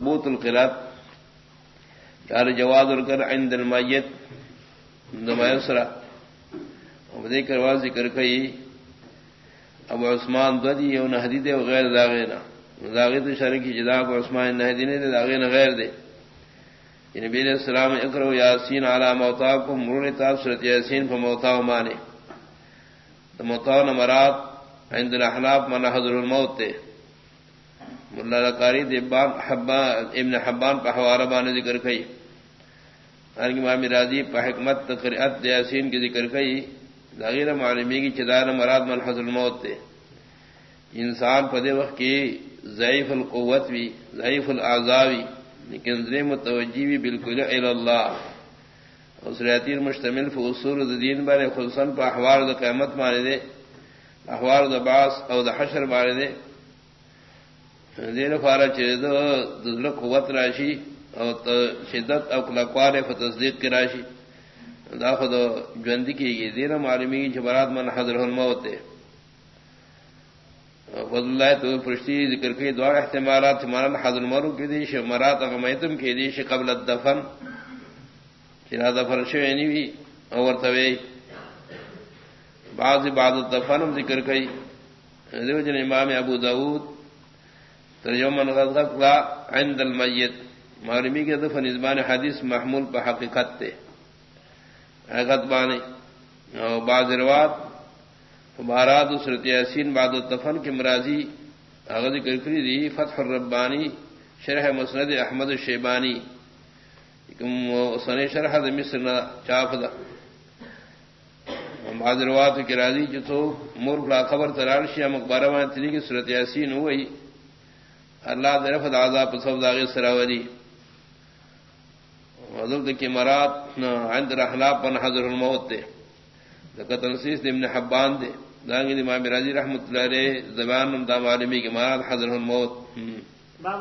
بوت القرات یار جواز الکر عند المیت. دمایسرا ودی کروا ذکر کئی. ابو عثمان ددی یو نہدی دے غیر داغینا داغی تو شرک کی جدا ابو عثمان نہدی نے دے داغینا غیر دے. نبی علیہ السلام اکرو یاسین علی موتاکم، مرون تاب سورت یاسین فموتاو مانے. موتاو نمرات عند الاحناف من حضر الموت تے. ملا لکاری دبان حبان، ابن حبان پہ حوارہ بان ذکر کئی۔ ان کی امام راضی پہ حکمت تقریت یاسین کی ذکر کئی۔ لاغیر معلومی کی چدار مراد من حضر الموت تے انسان پدے وقت کی ضعیف القوت بھی ضعیف الاعضاوی لیکن ذری متوجی بھی بالکل اللہ اس ریاتی مشتمل فصور دین بارے خلصن پہ احوار د قیمت مارے دے احوار د باس او د حشر مارے دے۔ دین فارا چیز دزل قوت راشی او شدت او کلکوار فتصدیق کی راشی. دا خود جوندی کی گئی دین معلومی جبرات من حضر الموت ہے فضل اللہ تو پرشتی ذکر کی دعا احتمالات مانن حضر المرو کی دیش مرات اغمیتم کی دیش قبل الدفن. چرا دفن شوی نیوی اور توی بعض بعض الدفن ذکر کی دیو جن امام ابو داود ترجمہ غزق لا عند المیت. معلومی کے دفن ازبان حدیث محمول پہ حقیقت تے حقیقت بانے بعض روات بارات اسرت یاسین بعد الدفن کے مرازی اغد کرکری دی، فتح الربانی، شرح مسند احمد الشیبانی سن شرح مصر چاف دا بعض روات کے راضی جو تو مور بلا خبر ترارشی مقبارہ مان کی صورت یاسین ہوئی اللہ درف دازا پسو داغ سراوری حضرت کی مرات عند رحلاب پن حضر الموت دے۔ تنسیس ابن حبان دے۔ دانگی امام راضی رحمت اللہ علیہ زبان دا عالمی کی مرات حضر الموت۔